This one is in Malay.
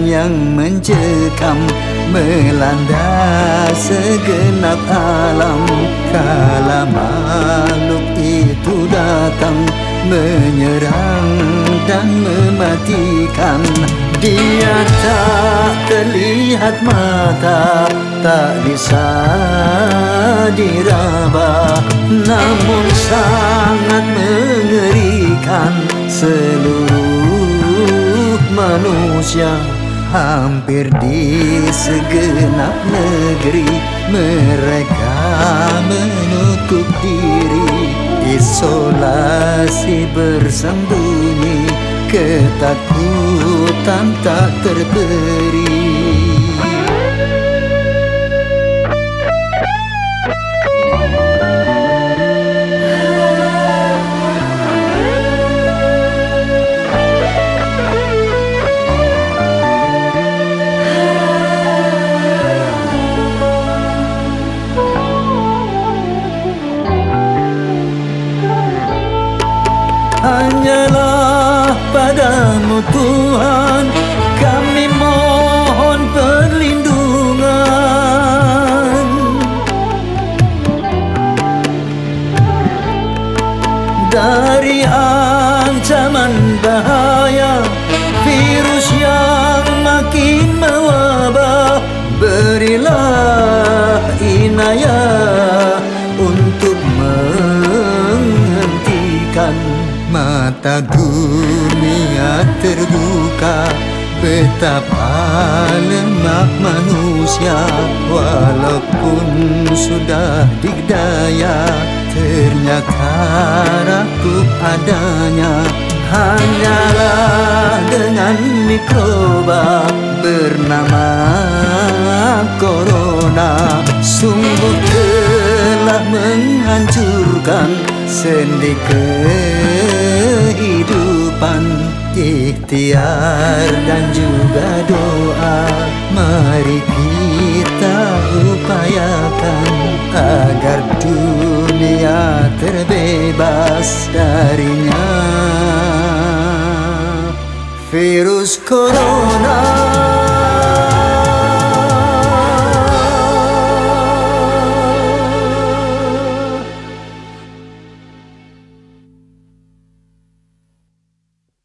yang mencekam Melanda segenap alam. Kala makhluk itu datang Menyerang dan mematikan. Dia tak terlihat mata Tak bisa diraba. Namun sangat mengerikan Seluruh manusia Hampir di segenap negeri Mereka menutup diri Isolasi bersembunyi Ketakutan tak terberi Hanyalah padamu Tuhan. Kami mohon perlindungan. Dari ancaman bahaya Virus yang makin mewabah Berilah inayah Mata dunia terbuka Betapa lemah manusia. Walaupun sudah digdaya Ternyata rapuh adanya. Hanyalah dengan mikroba Bernama Corona. Sungguh telah menghancurkan sendi kehidupan Ikhtiar dan juga doa. Mari kita upayakan Agar dunia terbebas darinya. Virus Corona